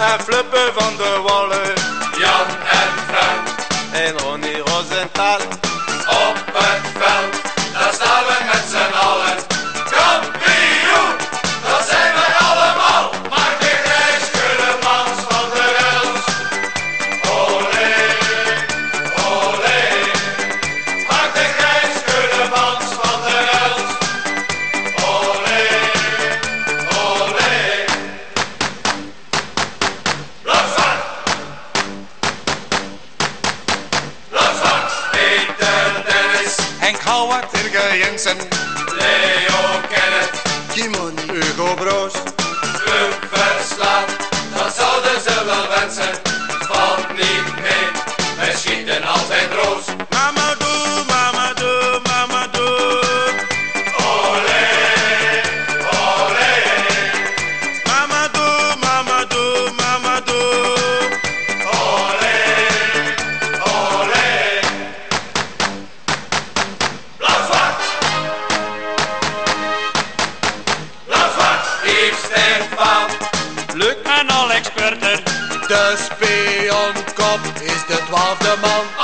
en flippen van de wal. Henk wat Irge Jensen, Leo Kenneth, Kimon, Hugo Broos. De spee komt is de twaalfde man.